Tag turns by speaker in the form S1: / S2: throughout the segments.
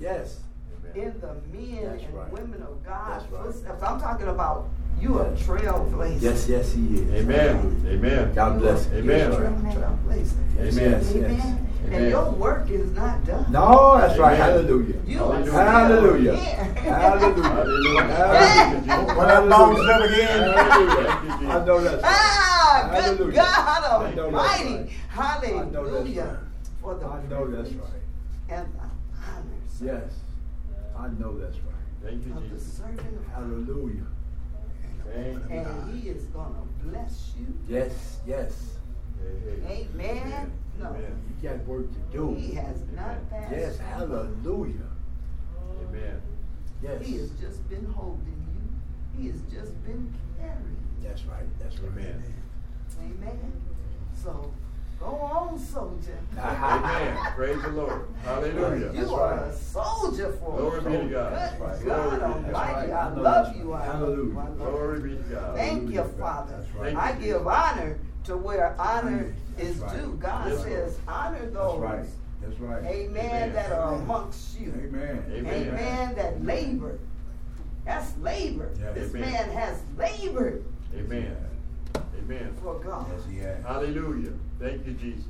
S1: Yes.
S2: In the men
S1: That's
S2: and
S1: right.
S2: women of God
S1: right.
S2: I'm talking about you a trailblazer.
S1: Yes, yes, he is.
S3: Amen. Amen.
S1: God bless him.
S3: Amen.
S2: You're a trailblazer.
S1: Yes,
S3: Amen.
S1: yes,
S2: Amen. And
S3: Amen.
S2: your work is not done.
S1: No, that's right.
S3: Amen.
S1: Hallelujah.
S2: You
S3: Hallelujah.
S1: Hallelujah. Hallelujah.
S3: Hallelujah.
S1: Hallelujah.
S4: When that bones up again.
S3: Hallelujah.
S1: I know that's right.
S2: Ah, good
S1: Hallelujah.
S2: God
S1: I know that's
S2: Almighty.
S1: right.
S2: Hallelujah.
S1: I know that's right.
S2: For the
S1: I know that's right.
S2: And the honors
S1: Yes. I know that's right.
S3: Thank you,
S2: of the
S3: Jesus.
S2: servant of
S1: Hallelujah.
S3: Thank you.
S2: And he is going to bless you.
S1: Yes, yes.
S3: Hey, hey.
S2: Amen. No.
S3: Amen.
S1: You got work to do.
S2: He has not passed.
S1: Yes, hallelujah.
S3: Amen.
S1: Yes.
S2: He has just been holding you. He has just been carrying.
S1: That's right. That's right.
S3: Amen.
S2: Amen. So go on, soldier.
S3: Amen. Praise the Lord. Hallelujah.
S2: You are a soldier for
S3: Glory be to God.
S2: Good
S3: right.
S2: God
S3: Glory be to God.
S2: Almighty,
S1: right.
S2: I
S1: I
S2: love you. I love you.
S1: Hallelujah.
S2: Love you.
S3: Glory be to God.
S2: Thank you, Father.
S3: Right.
S2: I give honor to where honor
S1: That's
S2: is
S1: right.
S2: due. God
S3: Yes,
S2: says, honor
S1: That's
S2: those,
S1: right. That's right.
S2: amen,
S3: Amen.
S2: that are amongst you.
S1: Amen.
S3: Amen.
S2: Amen, that labor. That's labor.
S1: Yeah.
S2: This
S3: Amen.
S2: man has labored
S3: Amen. Amen.
S2: for God.
S1: Yes, he has.
S3: Hallelujah. Thank you, Jesus.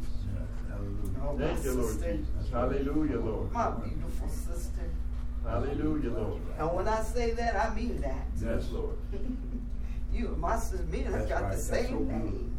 S1: Hallelujah.
S2: Oh, my
S3: Thank you, Lord
S2: sister.
S3: Jesus. Hallelujah, Lord.
S2: My beautiful sister.
S3: Hallelujah, Lord.
S2: And when I say that, I mean that.
S3: Yes, Lord.
S2: you, my sister, me and her
S1: That's
S2: got
S1: right.
S2: the same
S1: so good.
S2: name.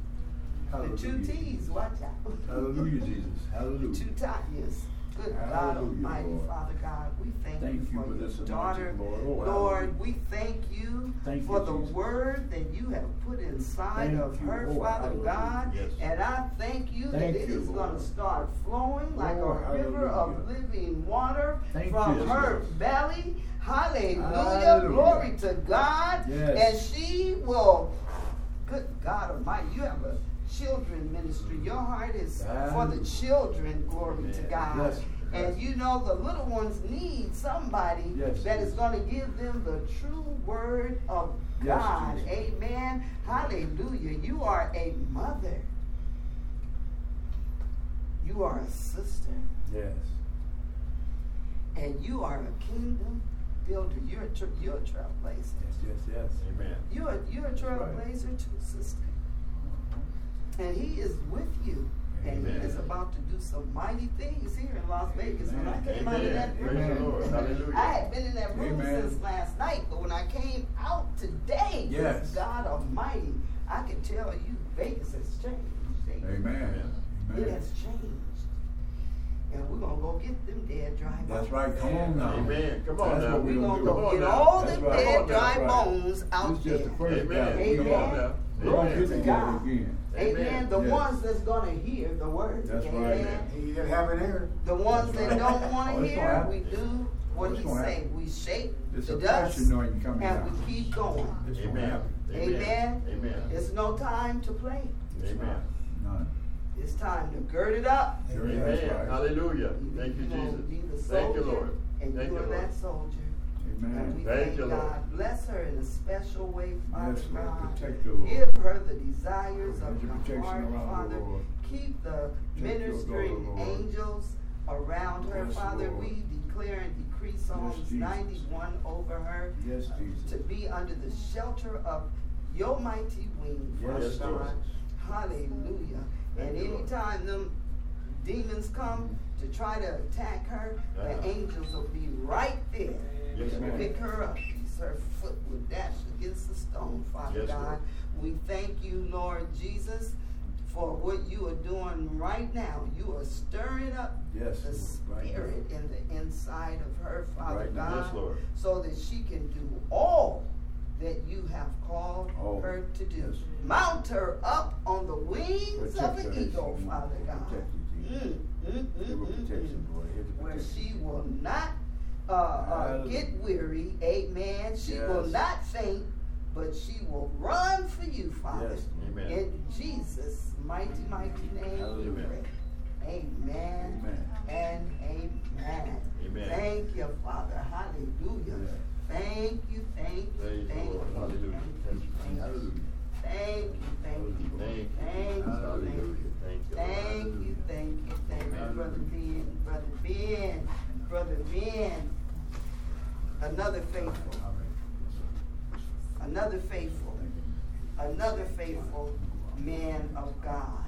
S2: The two T's, watch out.
S1: Hallelujah, Jesus.
S2: The
S1: Hallelujah.
S2: two Tanyas. Good God Almighty,
S1: Lord.
S2: Father God, we thank,
S1: Thank
S2: you
S1: you
S2: for
S1: for
S2: your
S1: this
S2: daughter.
S1: Lord. Oh,
S2: Lord, we thank you
S1: Thank
S2: for
S1: you,
S2: the
S1: Jesus.
S2: word that you have put inside
S1: Thank
S2: of
S1: you,
S2: her,
S1: Lord.
S2: Father
S1: Hallelujah.
S2: God.
S3: Yes.
S2: And I thank you that it
S1: you,
S2: is going to start flowing like
S1: Lord,
S2: a river of living water from
S1: you,
S2: her belly. Hallelujah.
S1: Hallelujah.
S2: Glory to God.
S1: Yes.
S2: And she will, good God Almighty, you have a children ministry. Your heart is for the children. Glory to God.
S1: Yes.
S2: And you know the little ones need somebody
S1: Yes,
S2: that is going to give them the true word of
S1: Yes,
S2: God.
S1: Jesus.
S2: Amen. Hallelujah. You are a mother. You are a sister.
S1: Yes.
S2: And you are a kingdom builder. You're a, tra- you're a trailblazer.
S1: Yes, yes, yes.
S3: Amen.
S2: You're a, you're a
S1: That's right.
S2: trailblazer too, sister. And he is with you. And he is about to do some mighty things here in Las Vegas. When I came out of that room,
S3: the Lord. Hallelujah.
S2: I had been in that room since last night, but when I came out today,
S1: Yes.
S2: God Almighty, I can tell you Vegas has changed.
S1: Amen.
S2: It has changed. And we're going to go get them dead dry bones.
S1: That's right. Come on now.
S3: Amen. Come on
S1: That's
S3: now.
S2: We're going to
S1: do.
S2: go
S3: Come on
S2: get
S3: now.
S2: all
S1: That's
S2: the
S1: right.
S2: dead
S1: Come on now.
S2: dry
S1: That's right.
S2: bones out
S1: This is just
S2: there.
S1: the first
S3: Amen.
S1: battle.
S2: Amen.
S1: Come on now. We're going to
S3: Amen.
S1: Get together
S2: God.
S1: again.
S2: Amen.
S3: Amen.
S2: The
S1: Yes.
S2: ones that's going to hear the word.
S1: That's right.
S2: Amen.
S4: He didn't have it here.
S2: The ones that don't want
S1: Oh,
S2: to
S1: it's gonna
S2: hear, we do what
S1: Oh, it's
S2: he say. We shake
S1: It's
S2: the dust
S1: passion knowing coming
S2: and
S1: out.
S2: we keep going.
S1: It's gonna
S3: Amen.
S2: Amen.
S3: Amen.
S2: It's no time to play.
S1: It's
S3: Amen.
S1: not. None.
S2: It's time to gird it up.
S1: Sure,
S3: Amen.
S1: right.
S3: Hallelujah. Thank you,
S2: You're gonna be the
S3: Jesus. Thank you, Lord.
S2: And
S3: Thank
S2: you
S3: you,
S2: are
S3: Lord.
S2: that soldier. And
S1: Amen.
S2: we
S3: Thank
S2: thank
S3: you, Lord.
S2: God. Bless her in a special way, Father
S1: Yes, Lord.
S2: God.
S1: Protect her, Lord.
S2: Give her the desires of
S1: Hedge of
S2: her
S1: protection
S2: heart, Father.
S1: Lord.
S2: Keep the
S1: Protect
S2: ministering
S1: daughter,
S2: angels around her,
S1: Yes,
S2: Father.
S1: Lord.
S2: We declare and decree Psalms
S1: Jesus.
S2: 91 over her
S1: Yes,
S2: uh,
S1: Jesus.
S2: to be under the shelter of your mighty wing, Father
S1: Yes,
S3: Lord.
S2: God. Hallelujah. And
S3: Thank you,
S2: anytime them demons come to try to attack her, the angels will be right there
S3: Yes, ma'am.
S2: pick her up. Her foot would dash against the stone, Father
S3: Yes,
S2: God.
S3: Lord.
S2: We thank you, Lord Jesus, for what you are doing right now. You are stirring up
S1: Yes,
S2: the
S1: Lord, right
S2: spirit in the inside of her, Father
S1: Right.
S2: God,
S3: Yes, Lord.
S2: so that she can do all that you have called
S1: All.
S2: her to do.
S1: Yes.
S2: Mount her up on the wings
S1: Protect
S2: of an eagle, Father God.
S1: Protect her, Jesus.
S2: Mm, mm, mm, mm, mm.
S1: Lord. Hedge of
S2: Where she will not uh, uh, get weary, amen. She will not faint, but she will run for you, Father.
S1: Yes.
S3: Amen.
S2: In Jesus' mighty, mighty name, Amen,
S1: Amen.
S2: and amen.
S3: Amen.
S2: Thank you, Father. Hallelujah.
S1: Yeah.
S2: Thank you, thank you, thank you.
S3: Hallelujah.
S2: Thank you, thank you. Thank you, thank you.
S3: Thank you.
S2: Thank you,
S3: Hallelujah.
S2: thank you.
S3: Thank you.
S2: Thank you, thank you, thank you,
S3: Amen.
S2: Brother Ben, Brother Ben, Brother Ben. Another faithful, another faithful, another faithful man of God.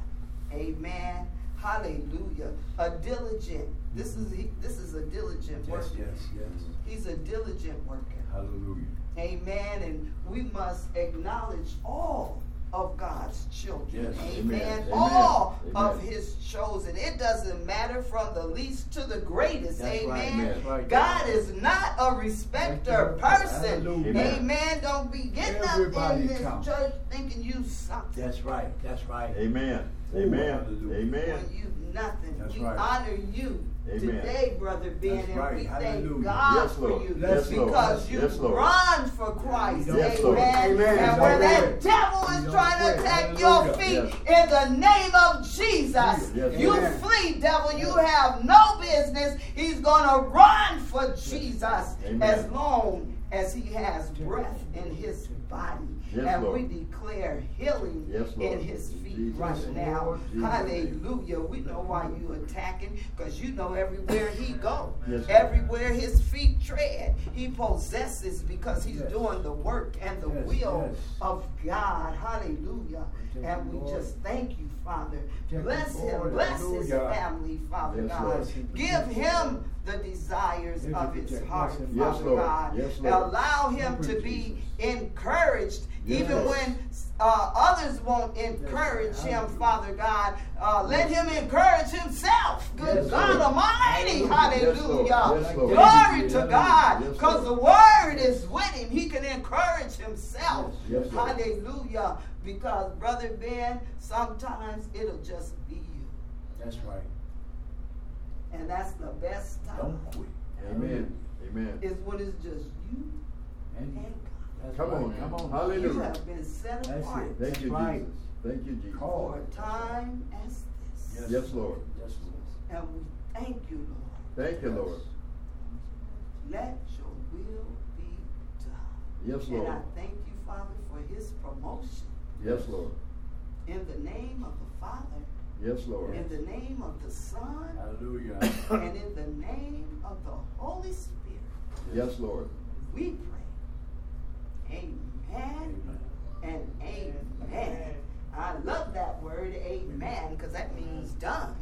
S2: Amen. Hallelujah. A diligent. This is he, this is a diligent
S1: Yes,
S2: worker.
S1: yes, yes.
S2: He's a diligent worker.
S1: Hallelujah.
S2: Amen. And we must acknowledge all of God's children.
S1: Yes.
S2: Amen.
S3: Amen.
S2: All
S3: Amen.
S2: of his chosen. It doesn't matter from the least to the greatest.
S1: That's
S2: Amen.
S1: right.
S2: God is not a respecter
S1: Thank
S2: person. Amen.
S3: Amen.
S2: Don't be getting up
S1: Everybody
S2: in this
S1: count.
S2: church thinking you something.
S1: That's right, that's right.
S3: Amen. Amen. Amen.
S2: When you nothing.
S1: That's
S2: we
S1: right.
S2: honor you
S3: Amen.
S2: today, brother Ben,
S1: That's
S2: and
S1: right.
S2: we thank God
S3: Yes,
S2: for you
S1: Yes,
S2: because you
S3: Yes,
S2: run for Christ.
S1: Yes,
S2: Amen.
S4: Amen.
S2: And where
S1: Don't
S2: that devil is trying to attack your
S1: Hallelujah.
S2: feet in the name of Jesus, you
S4: Amen.
S2: flee, devil. You have no business. He's gonna run for Jesus
S3: Amen.
S2: as long as he has breath in his body.
S3: Yes,
S2: and
S3: Lord.
S2: we declare healing
S3: Yes,
S2: in his feet
S3: Jesus'
S2: right
S3: name.
S2: now.
S3: Jesus'
S2: Hallelujah. We know why you attacking because you know everywhere he go,
S3: Yes,
S2: everywhere his feet tread, he possesses because he's doing the work and the
S1: Yes,
S2: will
S1: yes.
S2: of God. Hallelujah. And we just thank you, Father. Bless him. Bless his family, Father God. Give him the desires of his heart. Father. God. Allow him to be encouraged, even when uh, others won't encourage him, Father God. Uh, let him encourage himself. Good
S1: Yes,
S2: God. Almighty. Hallelujah.
S3: Yes.
S2: Glory to
S1: Yes,
S2: God. Because the word is with him. He can encourage himself. Hallelujah. Because, Brother Ben, sometimes it'll just be you.
S1: That's right.
S2: And that's the best time.
S1: Don't quit.
S3: Amen. Amen.
S2: Is when it's just you
S1: And
S2: and God.
S1: that's
S3: Come
S1: right.
S3: on.
S1: Come on.
S3: Hallelujah.
S2: You have been set
S1: That's
S2: apart
S1: it.
S3: Thank you,
S1: That's right.
S3: Jesus. Thank you, Jesus.
S1: Call.
S2: for a time as this.
S3: Yes, Lord.
S1: Yes, Lord.
S2: And we thank you, Lord.
S3: Thank you, Lord.
S2: Let your will be done.
S3: Yes, Lord.
S2: And I thank you, Father, for his promotion.
S3: Yes, Lord.
S2: In the name of the Father,
S3: Yes, Lord.
S2: in the name of the Son,
S1: Hallelujah.
S2: and in the name of the Holy Spirit,
S3: Yes, Lord.
S2: we pray. Amen
S1: Amen.
S2: and amen. I love that word, amen, because that means done.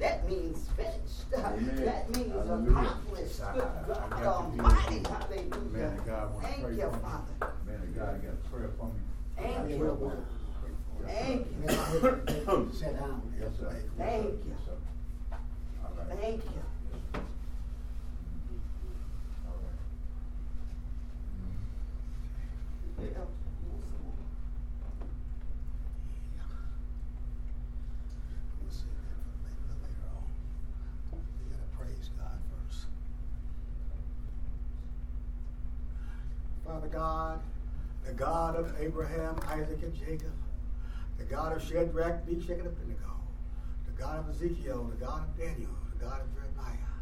S2: That means finished.
S3: Amen.
S2: That means
S3: Hallelujah.
S2: accomplished.
S1: Ah,
S2: Good
S1: I- I
S2: God Almighty.
S1: feel
S2: Hallelujah.
S1: Man of God,
S2: Thank you. Father.
S1: Man of God, got a prayer for me.
S2: Thank
S1: I
S2: you,
S1: will.
S2: Lord.
S1: Yes,
S2: Thank you.
S5: Sit down.
S1: Yes, sir.
S2: Thank you.
S1: Yes, sir. All right.
S2: Thank you.
S1: Yes, sir. All right.
S5: We'll save that for later, later on. We gotta praise God first. Father God, the God of Abraham, Isaac, and Jacob, the God of Shadrach, Meshach, and Abednego, the God of Ezekiel, the God of Daniel, the God of Jeremiah,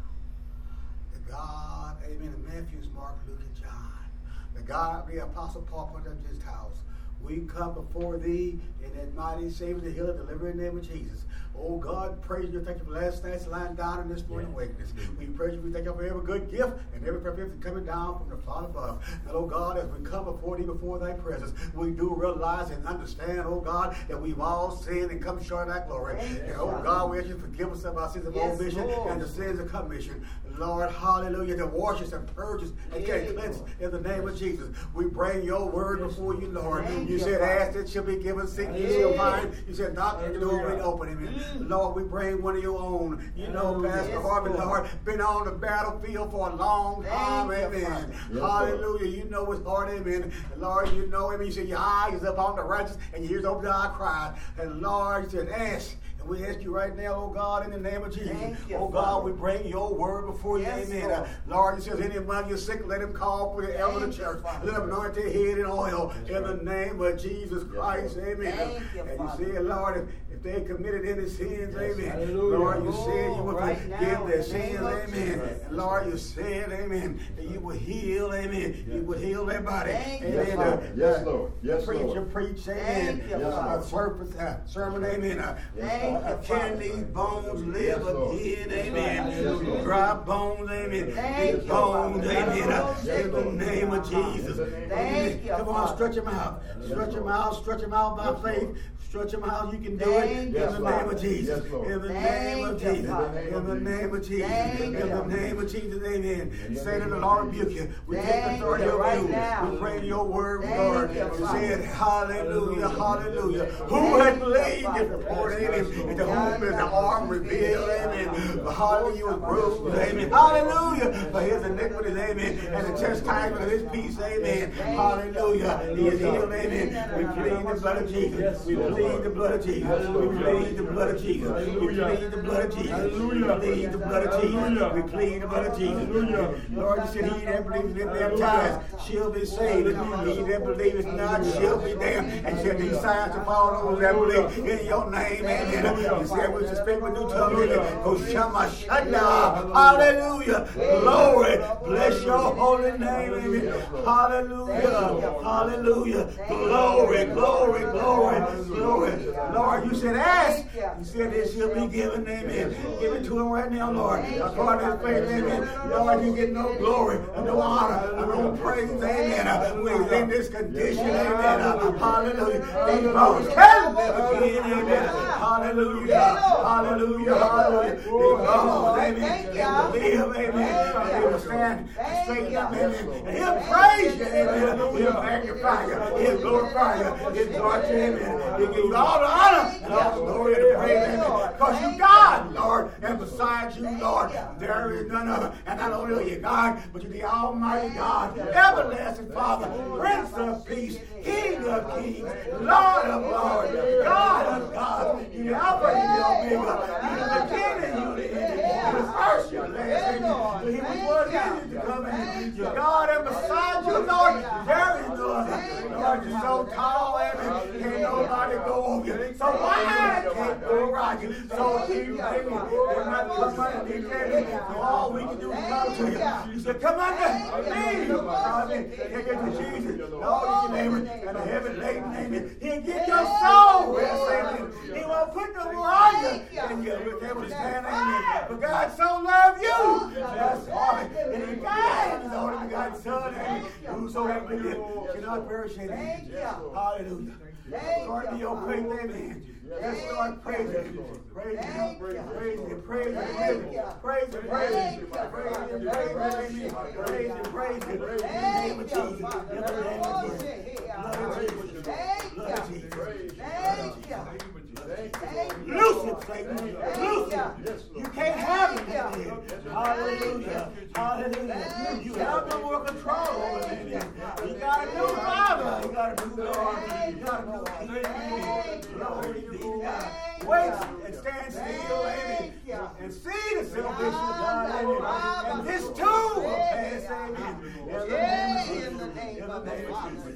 S5: the God, amen, of Matthew, Mark, Luke, and John, the God of the Apostle Paul, put up his house. We come before thee in that mighty Savior, the healer, delivering the name of Jesus. Oh God, praise you. Thank you for last night's lying down in this morning awakeness. We praise you. We thank you for every good gift and every perfect gift coming down from the Father above. And oh God, as we come before thee, before thy presence, we do realize and understand, oh God, that we've all sinned and come short of thy glory.
S2: You,
S5: and oh God, we ask you to forgive us of our sins of
S2: Yes,
S5: omission and the sins of commission. Lord, hallelujah, to wash us and purge us and
S2: Yeah,
S5: get cleansed in the name of Jesus. We bring your word before you, Lord. You
S2: you,
S5: said,
S2: Father.
S5: ask, it shall be given, seek, you
S2: Yeah.
S5: shall find. You said, knock, and the door will be open. Amen.
S2: Mm.
S5: Lord, we bring one of your own. You know, Pastor Harvey,
S2: Lord.
S5: Lord, been on the battlefield for a long time. Amen. Hallelujah. You know it's hard. Amen. Lord, you know, amen. You said, your eyes is up on the righteous and your ears open to our cry. And Lord, you said, ask. And we ask you right now, oh God, in the name of Jesus.
S2: Thank you,
S5: oh God,
S2: Father.
S5: we bring your word before you.
S2: Yes,
S5: Amen.
S2: Lord.
S5: Uh, Lord, you says, any among you sick, let him call for the elder of the
S2: you,
S5: church.
S2: Father.
S5: Let him anoint their head in oil.
S1: That's
S5: in
S1: right.
S5: the name of Jesus Christ.
S3: Lord.
S5: Amen.
S2: Thank you,
S5: and
S2: Father.
S5: you said, Lord, if, if they committed any sins,
S1: Yes,
S5: amen.
S1: hallelujah.
S5: Lord, you said you would
S2: right
S5: forgive
S2: in
S5: their sins. Amen.
S2: Jesus.
S5: Lord, you said, amen, that you would heal, amen. You would heal their body.
S2: Thank
S5: amen.
S3: Yes,
S5: Uh,
S3: Lord. Yes,
S5: uh,
S3: Lord. Yes,
S5: preacher,
S3: Lord.
S5: preach,
S2: Thank
S5: amen.
S2: you,
S5: Uh,
S2: Father.
S5: serpent, uh, sermon, amen. Uh,
S3: Yes,
S2: Thank
S5: Lord. Can these bones live again? Amen. Dry bones, amen.
S2: Thank
S5: These bones,
S2: Father.
S5: amen. In the name of Jesus.
S2: Thank you,
S5: Come on, stretch them out. Stretch them out, stretch them out by faith. Stretch them out. You can do it. In the name of Jesus. In the name of Jesus. In the name of Jesus. In the name of Jesus. Amen. Satan, the Lord rebuke you. We take
S2: Thank
S5: authority
S2: you
S5: over you. We pray your word, Lord.
S2: you,
S5: You said, Hallelujah, hallelujah. Who
S2: Thank
S5: had
S2: you,
S5: believed
S2: Father.
S5: this report? Amen. And to whom is the arm revealed? Amen. But Hallelujah was bruised. Amen. Hallelujah. For his iniquities. Amen. And the chastisement of his peace. Amen. Hallelujah. He is healed. Amen. We plead the blood of Jesus. We plead the blood of Jesus. We plead the blood of Jesus. We plead the blood of Jesus. We plead the blood of Jesus. We plead the blood of Jesus. Lord, you said he that believes in baptized shall be saved. He that believes not shall be damned. And shall these signs to follow those that believe in your name. Amen. You said we speak with new tongues. Go shama shanda. Hallelujah. Glory. Bless your holy name. Amen. Hallelujah. Hallelujah. Glory, glory, glory, glory. Lord, you said ask. You said it shall be given. Amen. Give it to him right now, Lord. According to his faith. Amen. Lord, you get no glory and no honor no praise. Amen. We're in this condition. Amen. Hallelujah. These bones can live again. Amen. Hallelujah. Hallelujah. Hallelujah. These bones, amen. They will live. Amen. And they will stand straight up. Amen. And he'll praise you. Amen. He'll magnify you. He'll glorify you. He'll exalt you. Amen. He'll you all the honor and all the glory and the praise. Because you God, Lord. And besides you, Lord, there is none other. And not only are you God, but you're the Almighty God, everlasting Father, Prince of Peace, King of Kings, Lord of Lords, God of gods. You're the Alpha and the Omega. You're the beginning, you're the end. You're the first, you're the last. He was in you You're God, and beside you, Lord, there is no other. Lord, you're so tall, and can't nobody go over you. So why can't go around you? So deep, baby, they're not come underneath you. So all we can do is come to you. You said, come under me. In. Take it to Jesus. Lord, you name. And the heaven laden name. He'll get your soul He won't put no more on you. And you'll be able to stand. Amen. But God so loved you. That's why. And he died. Only begotten Son. Amen. Whosoever believes cannot perish. Amen. Hallelujah. Lord, be your faith. Amen. Let's start praising. Praise Him. Praise Him. Praise Him. Praise Him. Praise Him. Praise Him. Praise Him. Praise Him. Praise Him. In the name of Jesus. In the name of Jesus. Of Jesus. Blood of Jesus. Loose it, Satan. Loose it. You can't have it. man. Hallelujah. Hallelujah. You have no more control over it. You got a new father. You got a new Lord. You got a new king. Be to God. Wait and stand still, amen. And see the salvation of God, amen. And this too will pass, amen.
S2: In the name of the Father,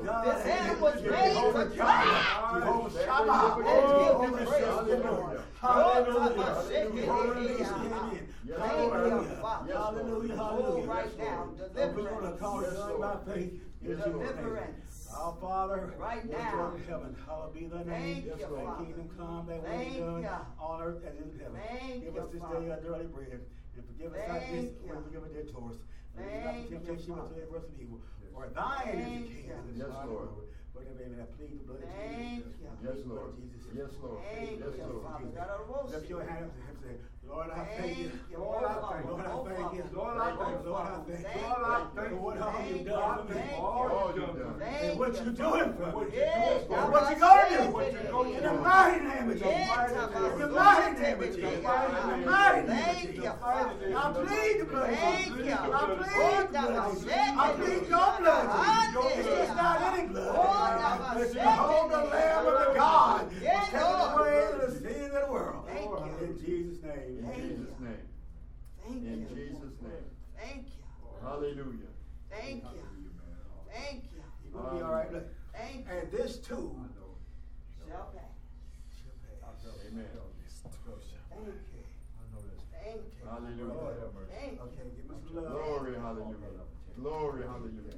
S2: This hand was made try.
S5: Jehovah Shammah.
S2: Oh,
S5: Jehovah
S2: praise
S5: Shammah.
S2: the Lord.
S5: Hallelujah. Hallelujah. Hallelujah. Hallelujah.
S2: right now,
S5: We're going to call it
S2: deliverance.
S5: by faith. in Jesus' name.
S2: Deliverance.
S5: Our Father,
S2: Right now.
S5: in heaven, hallowed be thy name. Thy
S2: Father.
S5: kingdom come, thy will be done on earth as in heaven.
S2: Thank
S5: Give us this day our daily bread, and forgive us our
S2: you.
S5: when we forgive our debtors. And lead us not into temptation, but deliver us from evil. Or thine Thank is the kingdom.
S3: Yes, Lord.
S5: But if I plead the blood of Jesus.
S3: Yes, Lord. Yes, Lord.
S2: Thank
S3: Yes, Lord.
S5: Lift your you. Lord, I thank you. Lord, I thank you. Lord, I thank you.
S4: Lord, I thank you.
S5: Lord, I thank you. Lord, I thank you. Lord, I
S2: thank you
S5: what
S2: you
S5: doing for. What you
S2: going to do.
S5: In the mighty name of Jesus. In the mighty name of Jesus. In the mighty name of Jesus. I plead the blood. I plead the blood. I plead your blood. Your is not any blood. But you the Lamb of God. Take away the sin of the world.
S3: In
S2: Jesus' name.
S3: In Jesus' name.
S2: Thank in. Jesus' name. Thank you.
S3: Hallelujah.
S2: Thank you. Thank you.
S5: You gonna be all right. Look.
S2: Thank you.
S5: And this too
S2: Shall pass.
S5: shall pass.
S3: Amen.
S2: Thank you. Thank you.
S3: Hallelujah.
S2: Thank you.
S5: Okay, give me some love.
S3: Glory, hallelujah. Glory, hallelujah.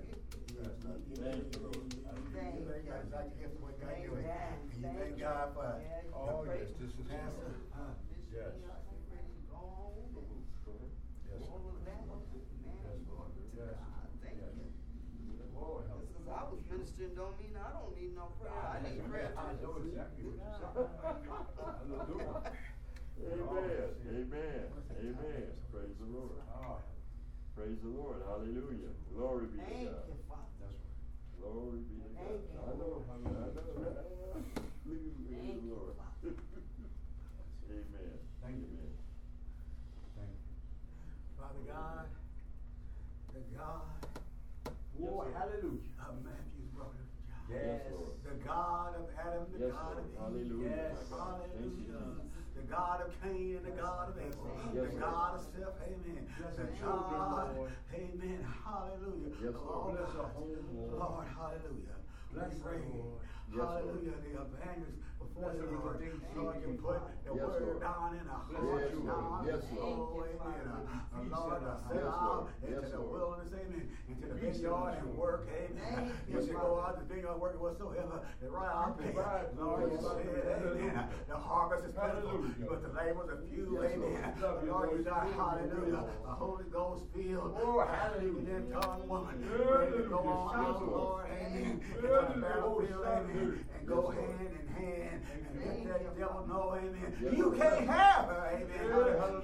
S3: Thank you,
S2: Thank
S5: You thank
S2: you.
S5: God, like you get what God doing.
S2: Amen.
S5: And you
S2: Thank
S5: thank
S2: you.
S5: God for
S2: Yeah, you
S1: Oh,
S2: pray.
S1: Uh, yes, this is.
S5: Pastor. huh?
S1: Yes.
S2: All of
S1: Yes.
S2: that, man.
S1: Yes, Lord. Yes.
S2: God, Thank
S1: Yes.
S2: you.
S1: Lord, help.
S2: Just 'cause I was ministering don't mean I don't need no prayer. I need prayer
S1: I know exactly what you're saying. Hallelujah.
S3: Amen. Amen. Amen. Praise the Lord.
S1: Ah,
S3: Praise the Lord. Hallelujah. Glory be to
S2: Thank
S3: God.
S2: you, Father.
S3: Glory be to God.
S2: Thank you.
S3: I know. I know. Hallelujah.
S2: Thank you,
S3: Lord. Amen.
S1: Thank you.
S3: Amen.
S1: Thank you.
S5: Father God, the God
S1: Whoa,
S3: sir.
S1: Hallelujah.
S5: of Matthew's brother John.
S3: Yes, Lord.
S5: The God of Adam, the
S3: Yes,
S5: God
S3: Lord.
S5: of Eve.
S3: Hallelujah,
S5: Yes,
S3: my God. Thank you,
S5: hallelujah. The God of Cain and the God of Abel.
S3: Yes,
S5: the
S3: Lord.
S5: God of Seth, amen.
S1: Bless
S5: the
S1: the children,
S5: God,
S1: Lord.
S5: amen, hallelujah.
S3: Yes,
S5: of
S3: Lord.
S1: Bless the
S5: gods.
S1: home, Lord.
S5: Lord, hallelujah.
S1: Bless
S5: we pray,
S1: Lord.
S3: Yes, Lord.
S5: hallelujah, the evangelists before
S1: Bless
S5: the
S1: her with the
S5: Lord.
S1: things
S5: Lord,
S1: she
S5: you
S1: can
S5: put
S1: buy.
S5: the
S3: Yes,
S5: word
S3: Lord.
S5: down in our
S1: Bless
S5: hearts.
S3: Yes, Lord.
S5: now.
S3: Yes, Lord.
S5: Oh, amen.
S1: Feast
S5: Lord,
S1: in
S5: I
S1: our
S5: set
S3: Yes,
S5: out
S3: Lord.
S5: into
S3: Yes,
S5: the
S3: Lord.
S5: wilderness, amen, into the
S1: Feast in
S5: vineyard
S1: us,
S5: and
S1: Lord.
S5: work, amen.
S2: Thank
S5: You
S2: you,
S5: should
S2: Father.
S5: go out the vineyard work whatsoever, and right out there. Lord, you
S3: Yes, Lord.
S5: said, amen.
S1: Hallelujah.
S5: The harvest is plentiful,
S1: Hallelujah.
S5: but the labors are few,
S3: Yes, Lord.
S5: amen.
S1: Love you,
S5: Lord, you
S1: Lord.
S5: got,
S1: Lord.
S5: hallelujah, a Holy Ghost filled,
S1: Oh, hallelujah.
S5: speaking in tongue woman, ready to go
S1: Hallelujah.
S5: on
S1: Shout,
S5: out,
S1: Lord.
S5: Lord, amen.
S1: Hallelujah.
S5: Into the oh, battlefield,
S1: Shout,
S5: amen,
S1: Lord.
S5: and go
S3: Yes, Lord.
S5: Hand and let that devil know, amen. You can't have her, amen.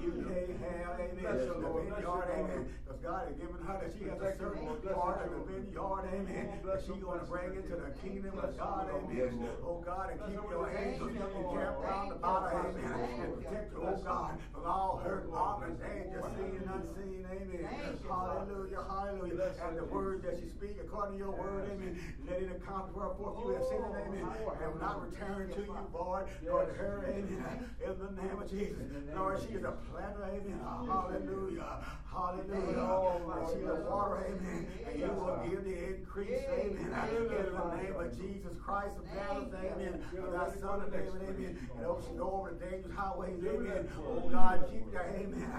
S5: You can't have, amen.
S1: Bless
S5: The vineyard,
S1: her,
S5: amen. Because God has given her that she has a certain part
S1: her,
S5: of the vineyard, amen. That she's going to bring
S1: her.
S5: into the kingdom of God, amen. Oh God, and keep your angels
S1: angels,
S5: and camp round
S2: Thank
S5: about her, amen.
S2: Father.
S5: And protect her, oh. God, from all hurt,
S1: Lord.
S5: harm, and danger, seen and unseen, amen. Hallelujah, hallelujah. And the word that she speak according to your word, amen. Let it accomplish for forth you have sent it, amen.
S1: Oh,
S5: And will not return to you, nor to her, amen. In the name of Jesus.
S1: In the name
S5: Lord, she is a planter, amen. Hallelujah, hallelujah. She is
S1: Lord.
S5: water, amen. And you will give the increase, amen. In the name of Jesus Christ of Nazareth, amen. Thy son of David, amen. And go over the dangerous highways, amen. Oh God, keep your, amen.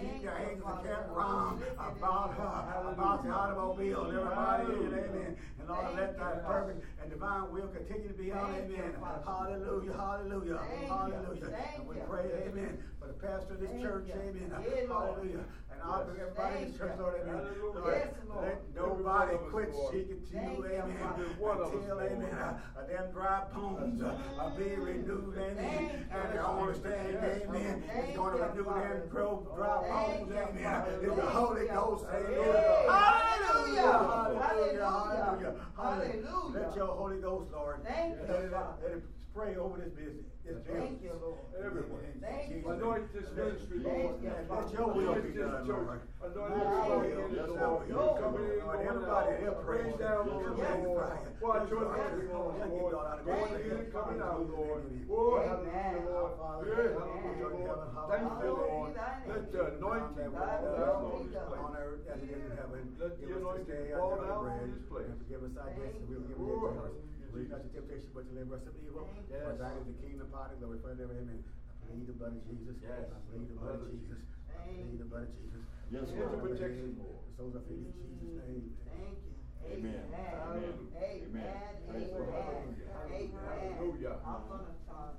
S5: Keep your angels encamped round about her, about the automobile, and everybody in it, amen. And Lord, let thy perfect and divine will continue to be on, amen. Hallelujah, hallelujah, hallelujah. And we pray, amen, for the pastor of this
S2: Thank
S5: church,
S2: you.
S5: amen.
S2: Yeah, Lord.
S5: Hallelujah. And all of everybody in this
S2: Thank
S5: church,
S2: you.
S5: Lord, amen. Lord,
S2: Yes, Lord.
S5: Let nobody
S1: one of
S5: quit
S1: Lord.
S5: seeking to
S2: Thank
S5: you,
S2: you,
S5: amen.
S2: Father.
S1: Every one of
S5: Until, amen, uh, them dry bones uh, are being renewed, amen.
S2: Thank you.
S5: And they understand,
S1: Yes.
S5: amen.
S2: Thank
S5: It's going to renew them dry
S2: Thank
S5: bones,
S2: you,
S5: amen.
S2: Father.
S5: It's the Holy. Ghost,
S2: Hey.
S5: amen.
S2: Hallelujah.
S5: Hallelujah,
S2: Hallelujah.
S5: hallelujah.
S2: Hallelujah.
S5: Let your Holy Ghost, Lord.
S2: Thank you,
S5: Let it,
S2: Father.
S5: Let it spray over this business. This
S1: That's
S5: business.
S2: Thank you, Lord.
S1: Everyone.
S2: Thank you.
S1: Anoint this ministry, Lord.
S5: And let your will be done. Lord.
S1: Anoint
S5: Your
S1: this
S5: will,
S1: church,
S3: Yes, Lord.
S1: Lord. Coming in,
S5: Lord, everybody,
S1: out.
S5: they'll praise
S1: down, Lord.
S5: magnify you.
S1: Watch your hands. Lord.
S5: They'll you all the
S1: Going
S5: glory.
S1: in and coming out, Lord.
S5: Amen.
S1: Oh,
S2: Amen.
S1: hallelujah, Lord.
S5: Father,
S1: Yeah, hallelujah, Lord. Thank you, Lord. Let the anointing fall down
S2: be
S1: on
S2: done.
S5: on earth as it is in heaven.
S1: Let the
S5: Give us this
S1: anointing
S5: day
S1: fall down on
S5: bread.
S1: this place.
S5: Forgive us our debts, and we will give you our debtors.
S1: hallelujah,
S5: Lead not
S1: Jesus.
S5: to temptation, but deliver us of evil.
S2: Thank
S1: you.
S5: For thine is the kingdom, power, and glory forever. Amen. I plead the blood of Jesus.
S1: Yes.
S5: I plead the blood of Jesus. I plead the blood of Jesus.
S3: Yes, Lord.
S5: plead the
S1: Protection,
S5: blood of
S1: Lord.
S5: The souls of faith in Jesus' name.
S2: Thank you.
S3: Amen.
S2: Amen.
S3: Amen.
S2: Amen.
S3: Praise the Lord.
S2: Amen. Amen.
S1: Hallelujah.
S2: I'm gonna, uh,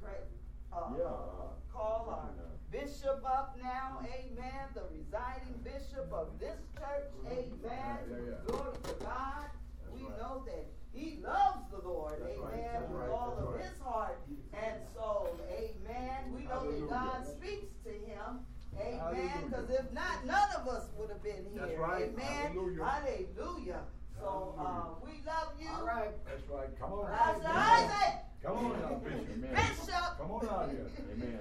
S2: pray, uh,
S3: Yeah.
S2: call our bishop up now, amen, the residing bishop of this church, amen.
S1: Yeah, yeah.
S2: Glory to God.
S1: That's
S2: We
S1: right.
S2: know that he loves the Lord,
S1: That's right.
S2: amen,
S1: That's
S2: with
S1: right.
S2: all
S1: That's
S2: of
S1: right.
S2: his heart and soul, amen. We know that God speaks to him, amen, because if not, none of us would have been here,
S1: That's right.
S2: amen.
S1: Hallelujah.
S2: Hallelujah. So, uh, we love you.
S1: All right. That's right. Come on.
S2: Pastor
S1: Come on.
S2: Isaac.
S1: Come on now, Bishop.
S3: Amen.
S2: Bishop.
S1: Come on out here.
S3: Amen.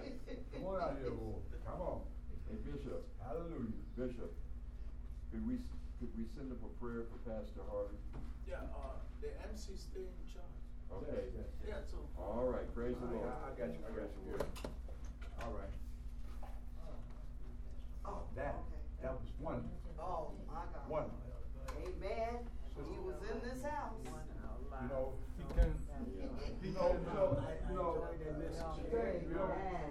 S1: Come on out here, Lord. Come on.
S3: Hey, Bishop,
S1: Hallelujah.
S3: Bishop, could we, could we send up a prayer for Pastor Harvey?
S6: Yeah, uh, the MC stay in charge.
S3: Okay.
S6: Yeah, so.
S3: All right, praise the Lord.
S1: I I got you. I got you. Good. All right.
S2: Oh,
S1: That,
S2: okay.
S1: that was one,
S2: Oh, my God.
S1: one.
S2: Amen. He was in this house.
S1: You know,
S6: He can,
S1: you know, you know, you know, thing, you know,
S2: Amen.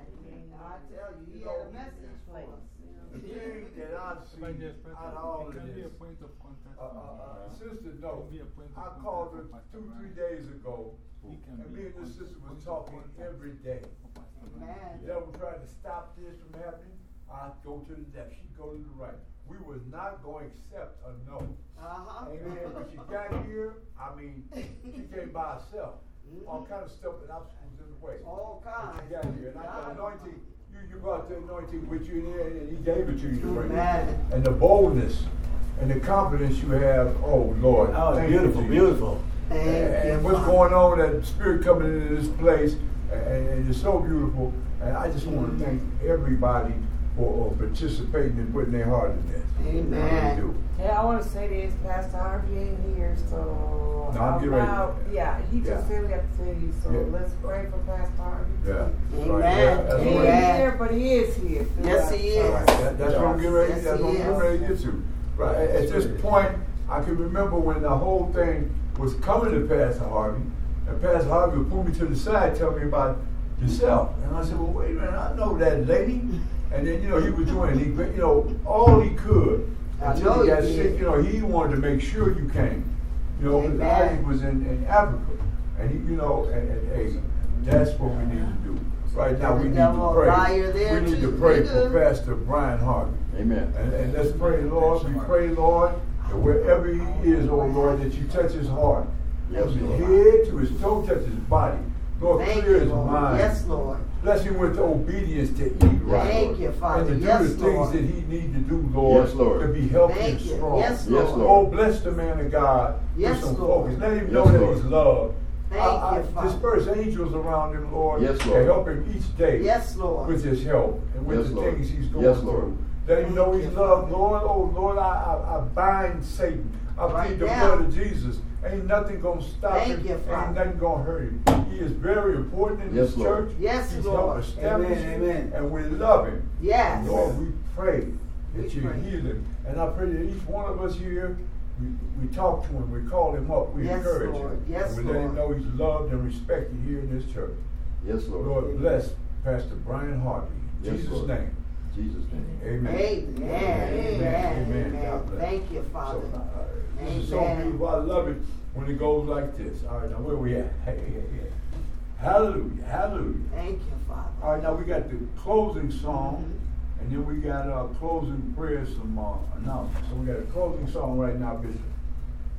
S2: I tell you, he had a message for us.
S1: the thing that I
S6: by the
S1: see
S6: Spirit
S1: out of
S6: of
S1: all of
S6: he can be a
S1: this.
S6: point of contact.
S1: Uh, uh, uh, sister, no,
S6: Can be a point of
S1: I called her
S6: for Pastor
S1: two, three days ago, and me and this
S6: point-
S1: sister was talking every day.
S6: for Pastor Brian.
S2: Amen.
S1: The devil tried to stop this from happening. I go to the left, she go to the right. We was not going to accept a no.
S2: Uh-huh.
S1: Amen. When she got here, I mean, she came by herself. All kind of stuff and obstacles in the way.
S2: All kinds.
S1: She got here. And I got anointing. You, you brought the anointing with you in there, and he gave it to you to.
S2: Amen.
S1: And the boldness and the confidence you have, oh Lord.
S5: Oh,
S1: thank
S5: beautiful, beautiful.
S2: Thank you.
S1: And what's going on, that spirit coming into this place, and, and it's so beautiful. And I just want to thank everybody for uh, participating and putting their heart in this.
S2: Amen.
S1: I do.
S7: Yeah, I want to say this. Pastor Harvey ain't here, so.
S1: No, I'm getting ready.
S7: Yeah, he just
S1: Yeah.
S7: said we have to tell you, so
S1: Yeah.
S7: let's pray for Pastor Harvey.
S1: Yeah.
S2: Amen.
S1: Right, yeah,
S7: He ain't here, but he is here.
S2: Yes, he is.
S1: Right, that- That's what I'm getting ready,
S2: Yes,
S1: that's what I'm getting ready to get to. Right, at, at this point, I can remember when the whole thing was coming to Pastor Harvey, and Pastor Harvey would pull me to the side, tell me about yourself. And I said, well, wait a minute, I know that lady. And then, you know, he was doing, he, you know, all he could
S2: I
S1: until
S2: know
S1: he
S2: he
S1: got sick. You know, he wanted to make sure you came. You know, because
S2: Amen.
S1: Isaac was in, in Africa. And he, you know, and, and hey, that's what we need to do. Right now, we need to pray. We need to pray for. Pastor Brian Harvey.
S3: Amen.
S1: And, and let's pray, Lord. We pray, Lord, that wherever he is, oh Lord, that you touch his heart.
S3: Yes,
S1: From his head to his toe, touch his body. Lord,
S2: Thank
S1: clear
S2: you,
S1: his
S2: Lord.
S1: mind.
S2: Yes, Lord.
S1: Bless him with the obedience to eat right.
S2: Thank
S1: Lord.
S2: you, Father.
S1: And to do
S2: Yes,
S1: the things
S2: Lord.
S1: that he need to do, Lord.
S3: Yes, Lord.
S1: To be healthy
S2: Thank
S1: and
S2: you.
S1: strong.
S2: Yes,
S3: Yes,
S2: Lord.
S3: Yes, Lord.
S1: Oh, bless the man of God
S2: Yes,
S1: with some
S2: Lord.
S1: focus. Let him
S3: Yes,
S1: know that
S3: Lord.
S1: he's loved.
S2: Thank
S1: I- I-
S2: you, Father.
S1: Disperse angels around him, Lord.
S3: Yes, Lord.
S1: To
S3: Lord.
S1: help him each day
S2: Yes, Lord.
S1: with his help and with
S3: Yes,
S1: the
S3: Lord.
S1: things he's going
S3: Yes, Lord.
S1: through. Let him know
S2: Thank
S1: he's
S2: you,
S1: loved.
S2: Father.
S1: Lord, oh Lord, I, I, I bind Satan. I
S2: Right
S1: plead the
S2: now.
S1: blood of Jesus. Ain't nothing gonna stop
S2: Thank
S1: him.
S2: you, Father.
S1: Ain't nothing gonna hurt him. He is very important in
S3: Yes,
S1: this
S3: Lord.
S1: church.
S2: Yes,
S1: he's
S2: Lord.
S1: helped establish
S5: Amen, amen.
S1: and we love him.
S2: Yes.
S1: Lord, we pray that
S2: We
S1: you
S2: pray.
S1: heal him. And I pray that each one of us here, we, we talk to him, we call him up, we
S2: Yes,
S1: encourage
S2: Lord.
S1: him.
S2: Yes,
S1: and we let him know he's loved and respected here in this church.
S3: Yes, Lord.
S1: Lord, bless Pastor Brian Harvey. In
S3: Yes,
S1: Jesus'
S3: Lord.
S1: name.
S3: Jesus' name.
S1: Amen.
S2: Amen. Amen. Amen.
S1: God bless.
S2: Thank you, Father.
S1: So, uh, this is so
S2: Amen.
S1: beautiful. I love it when it goes like this. All right, now where we at? Hey, hey, hey. Hallelujah. Hallelujah.
S2: Thank you, Father.
S1: All right, now we got the closing song,
S2: Mm-hmm.
S1: and then we got uh, closing prayers from uh, announcements. So we got a closing song right now, Bishop.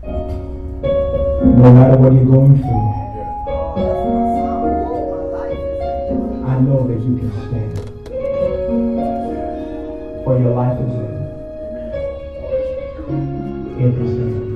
S8: No matter what you're going through,
S1: Yeah.
S2: That's my song. My life is in your
S8: I know that you can stand. For your life is in, in His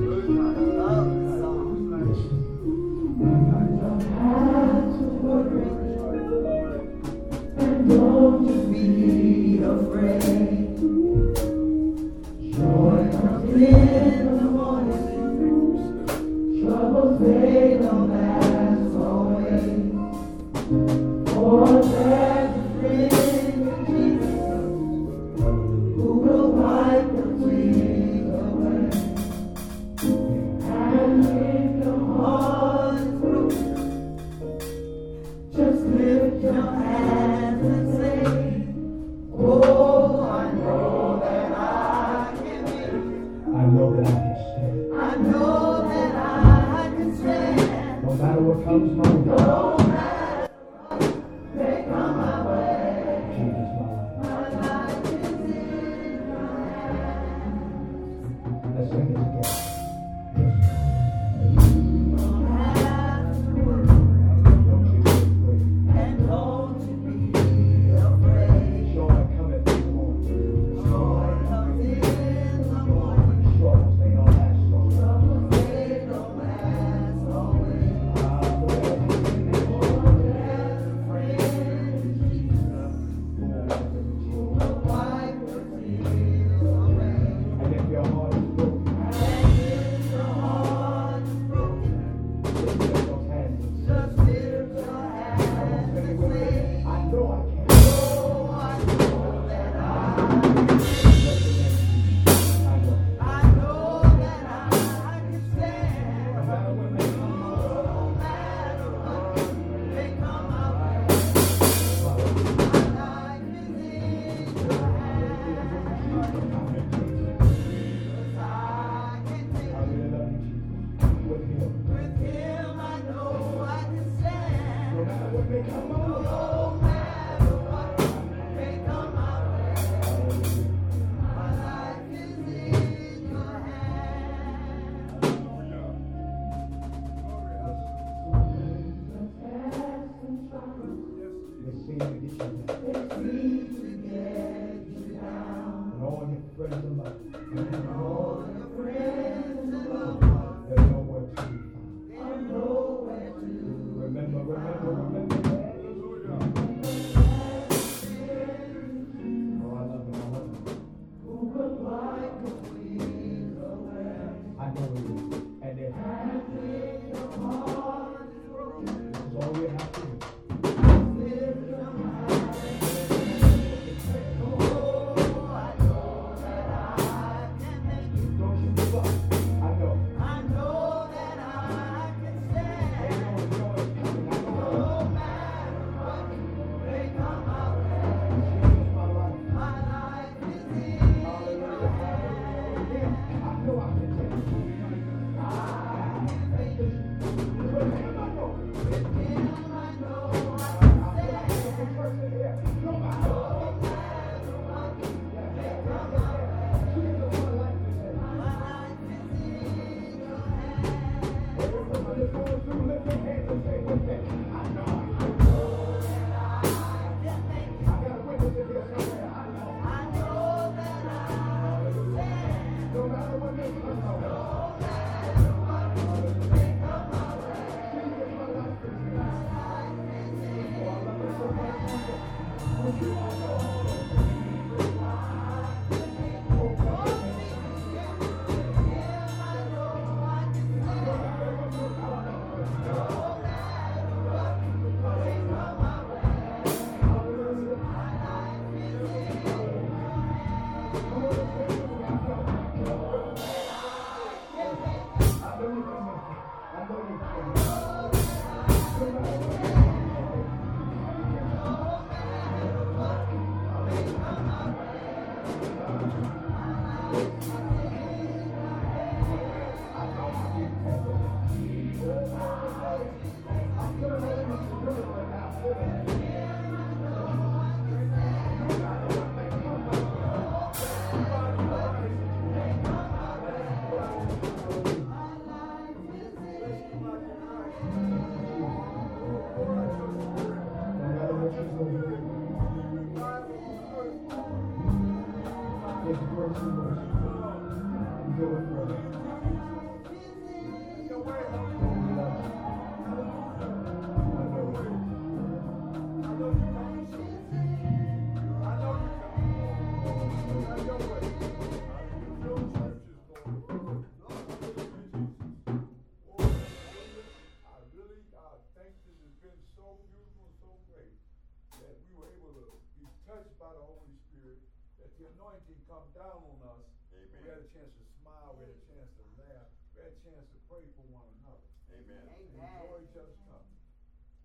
S1: enjoy each other's company.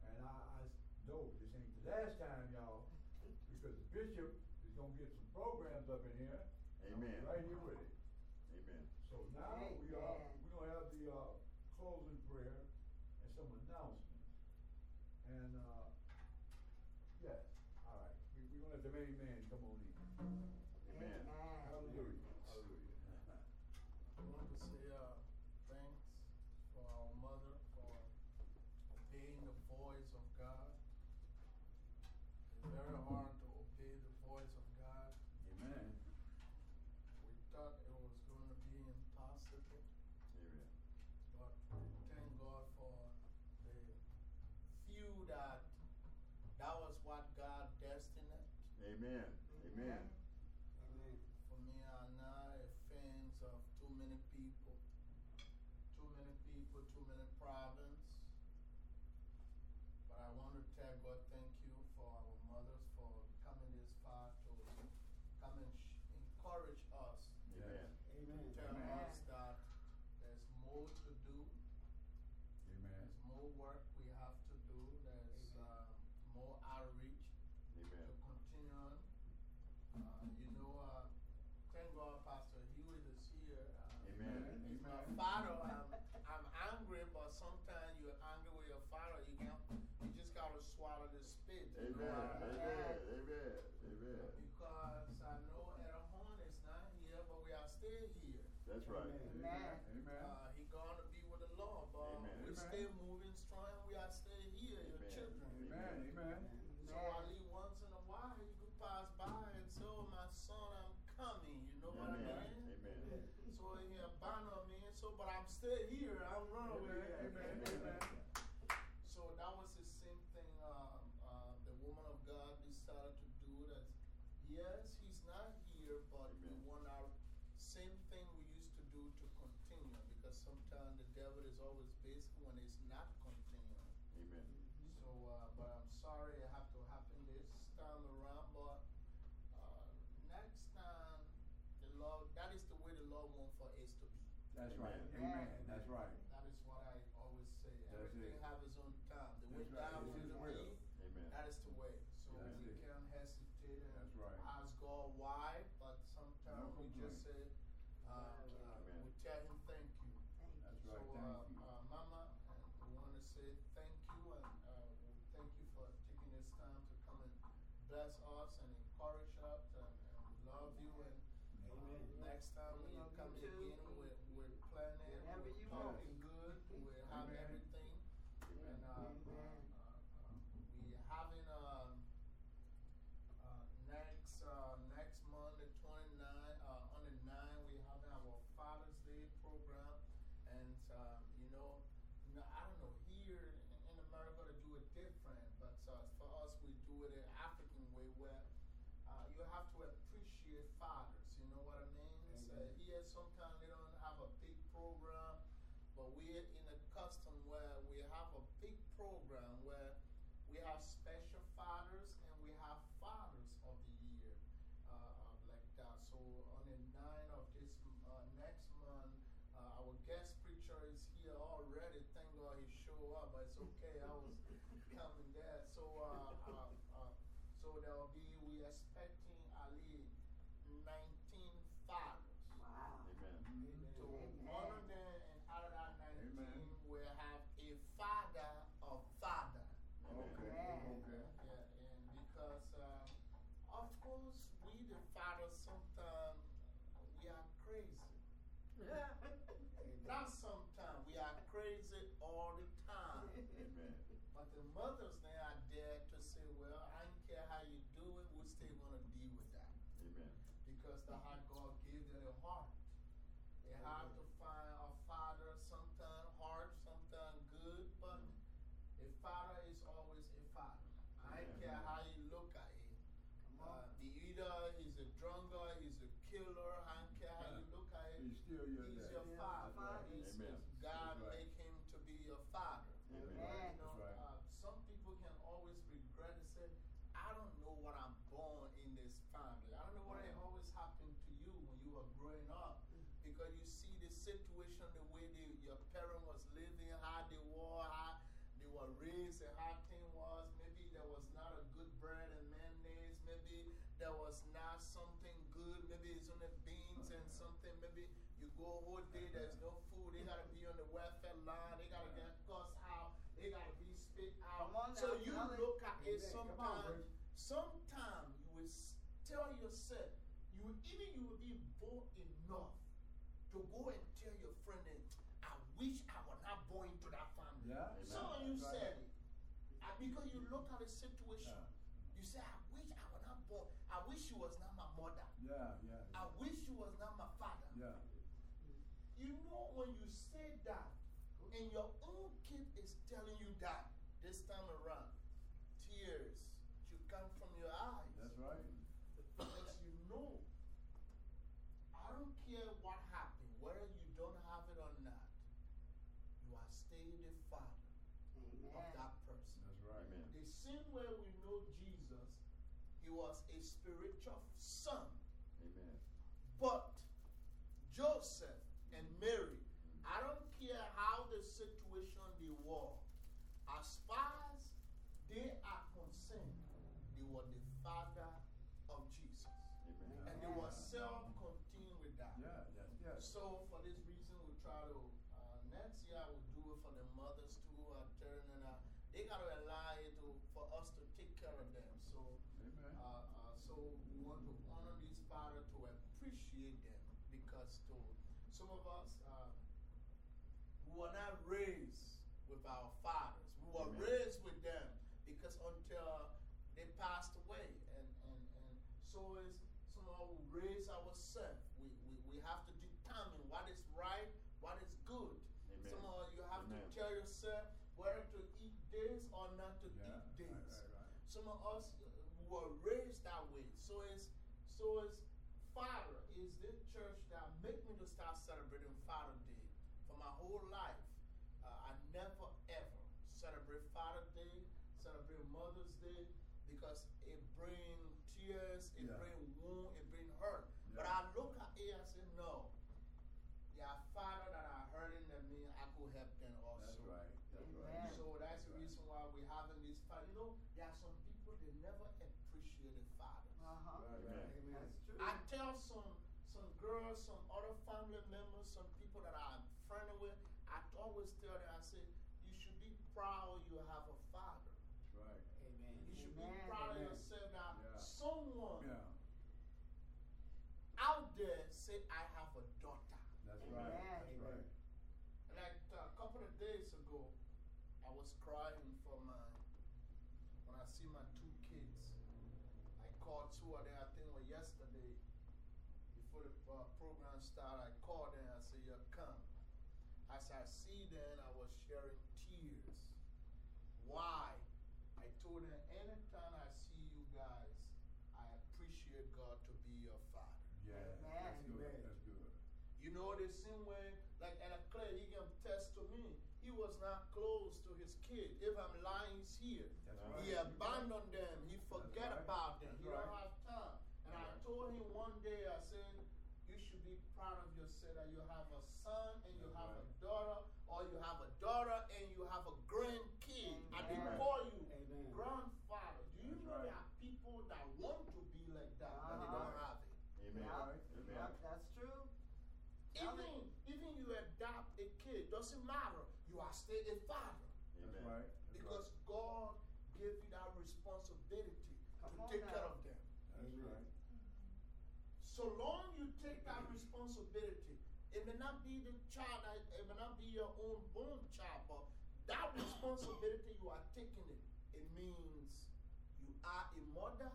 S1: And I, I know this ain't the last time, y'all, because the bishop is gonna get some programs up in here.
S3: Amen.
S1: Right here with it.
S3: Amen.
S1: So now we are, we're gonna have the, uh, closing prayer and some announcements. And, uh, yes, all right, we, we're gonna have the main man come on in.
S3: Amen.
S1: Hallelujah, hallelujah.
S9: I want to say uh, thanks for our mother for obeying the voice of God. It's very hard to obey the voice of God.
S1: Amen.
S9: We thought it was going to be impossible,
S3: Amen.
S9: but thank God for the few that that was what God destined.
S3: Amen. Amen.
S9: For me, I'm not a fans of too many people, too many people, too many problems. But I want to tell God thank you for our mothers for coming this far to come and sh encourage us,
S3: Amen.
S9: tell us that there's more to do,
S1: Amen.
S9: there's more work we have to do, there's uh, more outreach
S3: Amen.
S9: to continue on. Uh, you know, uh, thank God Pastor Hewitt is here. Uh,
S3: Amen.
S9: He's my father. I'm, I'm angry, but sometimes you're angry with your father. You can't, you just got to swallow the spit.
S3: Amen.
S9: uh,
S3: Amen. Amen. Amen.
S9: Because I know Aaron Horn is not here, but we are still here.
S3: That's right.
S5: Amen.
S1: Amen.
S9: Uh, he gone to be with the Lord, but
S3: Amen.
S9: we
S1: Amen.
S9: still moving strong. We are still here, your
S3: Amen.
S9: children.
S1: Amen, amen.
S9: So I leave once in a while, you could pass by and say, Oh, my son, I'm coming. You know what I
S3: Amen.
S9: mean?
S3: Amen.
S9: So he abandoned me, so, but I'm still here. I'm running away.
S1: Amen, amen.
S9: So that was the same thing um, uh, the woman of God decided to do. That yes, he's not here, but we
S3: Amen.
S9: want our same thing we used to do to continue because sometimes the devil is always busy when it's not continuing.
S3: Amen.
S9: So, uh, but I'm sorry it have to happen this time around, but uh, next time, the Lord, that is the way the Lord wants for us to be.
S1: That's right,
S3: Amen.
S1: amen, that's right.
S9: That is what I always say.
S1: That's
S9: Everything
S1: it.
S9: have its own time. The way
S1: That's right.
S9: God
S1: It's
S9: wants
S1: His
S9: to
S1: will.
S9: be,
S3: Amen.
S9: that is the way. So
S1: That's
S9: we
S1: it.
S9: can't hesitate and
S1: That's right.
S9: ask God why, but sometimes
S1: No
S9: we just say, uh, uh,
S3: Amen.
S9: we bless us and encourage us, and, and we love you. And
S5: Amen.
S9: Next time when you come again, we're, we're planning,
S2: Whenever
S9: we're talking good, we have
S1: Amen.
S9: everything. And uh,
S2: Amen.
S9: uh, uh, we having um, uh, next uh, next month, the 29, uh, on the 9, we're having our Father's Day program. And, uh, you know, you know, I don't know, here in, in America they do it different, but uh, for us, we do it an African way where uh, you have to appreciate fathers, you know what I
S5: Amen.
S9: here, sometimes they don't have a big program, but we're in a custom where we have a big program where we have special fathers and we have fathers of the year, uh, uh, like that. So on the 9th of this uh, next month, uh, our guest preacher is here already. Thank God he showed up, but it's okay. I was coming there. So, uh, uh, uh, so there will be, we expecting Ali 19 fathers.
S2: Wow.
S3: Amen.
S9: To
S2: Amen.
S9: honor them, and out of that 19,
S1: Amen.
S9: we'll have a father of father.
S1: Okay,
S2: Amen.
S1: okay.
S9: Yeah, and because, uh, of course, we the fathers sometimes we are crazy. Not sometimes, we are crazy all the time.
S3: Amen.
S9: But the mothers they are there to say, well, I don't care how you do it, we're still going to deal with that.
S3: Amen.
S9: Because the heart God gave them a heart. They have to find a father, sometimes hard, sometimes good, but a father is always a father. I don't care how you look at him. Uh, the either he's a drunkard, he's a killer, I don't care how you look at him.
S1: He's still your
S9: He's
S1: dad.
S9: your father.
S2: father.
S9: He's-
S3: Amen.
S9: God
S1: right.
S9: make him to be your father.
S3: Amen.
S9: You know,
S1: right.
S9: uh, some people can always regret and say, I don't know what I'm born in this family. I don't know what always happened to you when you were growing up. Because you see the situation, the way they, your parent was living, how they were, how they were raised, and how thing was. Maybe there was not a good bread and mayonnaise. Maybe there was go a whole day, there's no food. They got to be on the welfare line. They got to get cussed out. They got to be spit
S2: Come on
S9: out. So you look at it
S5: Amen. Come
S9: sometimes. Sometimes you will tell yourself, you will, even you will be bold enough to go and tell your friend that I wish I was not born into that family.
S1: Yeah.
S9: Some of you
S1: right.
S9: said it. Because you look at the situation,
S1: Yeah.
S9: you say, I wish I was not born. I wish she was not my mother.
S1: Yeah, yeah.
S9: I wish she was not my father.
S1: Yeah.
S9: You know, when you say that, and your own kid is telling you that this time around, tears should come from your eyes.
S1: That's right.
S9: Because you know, I don't care what happened, whether you don't have it or not, you are still the father of that person.
S1: That's right.
S3: Amen.
S9: The same way we know Jesus, he was a spiritual son.
S3: Amen.
S9: But Joseph and Mary, I don't care how the situation they were, as far as they are concerned, they were the father of Jesus.
S3: Amen.
S9: And they were self contained with that.
S1: Yeah, yes, yes.
S9: So, for this reason, we try to, uh, next year, we'll do it for the mothers too who are turning out. They got to allow it to, for us to take care of them. So,
S1: Amen.
S9: uh, uh, so we want to honor these fathers to appreciate them because to some of us, uh, we were not raised with our fathers. We were
S3: Amen.
S9: raised with them because until they passed away. And, and, and so is some of us raise ourselves. We, we, we have to determine what is right, what is good.
S3: Amen.
S9: Some of you have
S3: Amen.
S9: to tell yourself whether to eat this or not to
S1: Yeah,
S9: eat this.
S1: right, right.
S9: Some of us uh, were raised that way. So it's so it's Father is the church that make me to start celebrating Father Day. For my whole life, uh, I never ever celebrate Father's Day, celebrate Mother's Day because it bring tears, it
S1: Yeah.
S9: bring wound, it bring hurt. But I look at it and say, no. There are father that are hurting them, me, I could help them also.
S1: That's right. That's right.
S9: So that's the reason why we're having this fight. You know, there are some people they never appreciated fathers.
S2: Uh-huh.
S1: Right, right.
S5: Amen.
S2: That's true.
S9: I tell some some girls, some other family members, some people that I'm friendly with, I always tell them, I say, you should be proud you have a father.
S1: Right.
S5: Amen.
S9: You should be proud
S5: Amen.
S9: of yourself that
S1: Yeah.
S9: someone
S1: Yeah,
S9: out there say, I have a daughter.
S1: that's
S7: Amen.
S1: right, that's right.
S9: Like uh, a couple of days ago, I was crying for my, when I see my two kids. I called two of them, I think it was yesterday, before the uh, program started. I called them, I said, You come. As I see them, I was sharing tears. Why? I told them, anytime I see you guys, I appreciate God to be your father.
S1: Yeah, that's
S7: Amen.
S1: good, that's good.
S9: You know, the same way, like Anna Clay, he can test to me. He was not close to his kid. If I'm lying, he's here.
S1: That's
S9: He
S1: right.
S9: abandoned them. He forget
S1: right.
S9: about them.
S1: That's
S9: he don't have time. And I told him one day, I said, you should be proud of yourself that you have a son and you have
S1: right.
S9: a daughter, or you have a daughter and you have a grandkid. And they
S7: Amen.
S9: call you
S5: Amen.
S9: grandfather. Do you
S1: That's
S9: know
S1: right.
S9: there are people that want to be like that, but they don't ah. have it?
S3: Amen.
S7: Yeah,
S3: Amen.
S7: yeah, that's true.
S9: Even, even you adopt a kid, doesn't matter. You are still a father.
S1: That's
S3: Amen.
S1: right. that's
S9: Because God gave you that responsibility
S7: Come
S9: to take
S7: now.
S9: care of them.
S1: right. That's right.
S9: So long you take that responsibility, it may not be the child, that- it may not be your own born child, but that responsibility you are taking it, it means you are a mother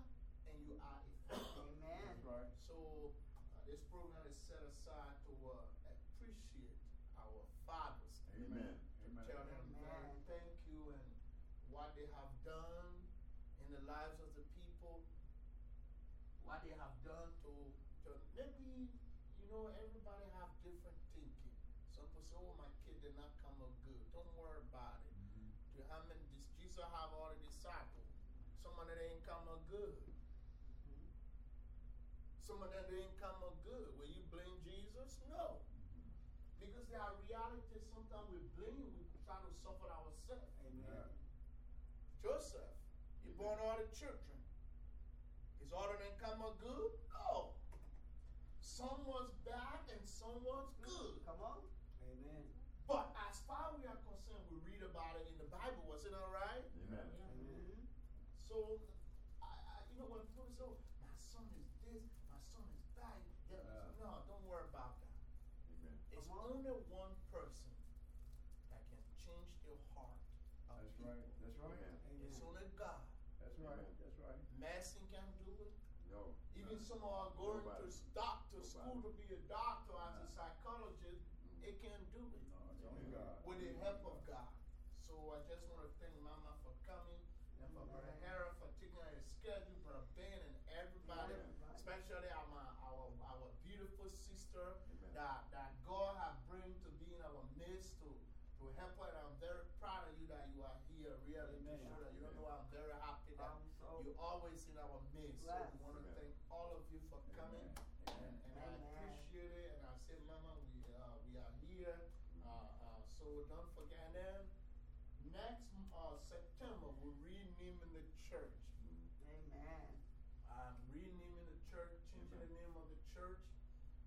S9: and you are a father.
S7: Amen.
S1: Right.
S9: So uh, this program is set aside to uh, appreciate our fathers.
S3: Amen.
S1: Amen.
S9: Tell them
S7: Amen.
S9: thank you and what they have done in the lives of the people, what they have done to, to maybe, you know, everybody have different thinking. Some people say, oh, my kid did not come up good. Don't worry about it.
S1: Mhm.
S9: To how many, Jesus have all the disciples? Someone that didn't come up good. Some of them didn't come up good. Will you blame Jesus? No. Because there are realities sometimes we blame, we try to suffer ourselves.
S5: Amen.
S1: Yeah.
S9: Joseph, he born all the children. His all of them come up good? No. Some was bad and someone's good.
S7: Come on.
S5: Amen.
S9: But as far as we are concerned, we read about it in the Bible. Was it all right?
S3: Amen.
S5: Amen.
S9: So, I, I, you know, when people say, oh, my son is this, my son is that, yeah,
S1: Yeah.
S9: no, don't worry about that.
S3: Amen.
S9: It's
S7: on.
S9: only one person that can change the heart of
S1: That's
S9: people.
S1: right. That's right.
S3: Amen.
S9: It's only God.
S1: That's right. That's right.
S9: Medicine can't do it.
S3: No.
S9: Even some are going
S3: Nobody.
S9: to doctor
S3: Nobody.
S9: school to be a doctor as a psychologist, it can't do it
S1: No, it's only
S3: Amen.
S1: God.
S9: with the help of God. So I just want to thank Mama for coming and for Brother. Hera for taking out his schedule, Brother Ben and everybody, especially our, our, our beautiful sister that, that God has bring to be in our midst to, to help her. And I'm very proud of you that you are here, really,
S5: Amen.
S9: to show that you don't know I'm very happy that
S7: so
S9: you're always in our midst. So we want to thank all of you for coming.
S1: Amen.
S9: And, and I
S7: Amen.
S9: appreciate it. And I say, Mama, we, uh, we are here. Uh, uh, so don't forget. And then next uh, September, we're renaming the church.
S7: Amen.
S9: Um, renaming the church, changing the name of the church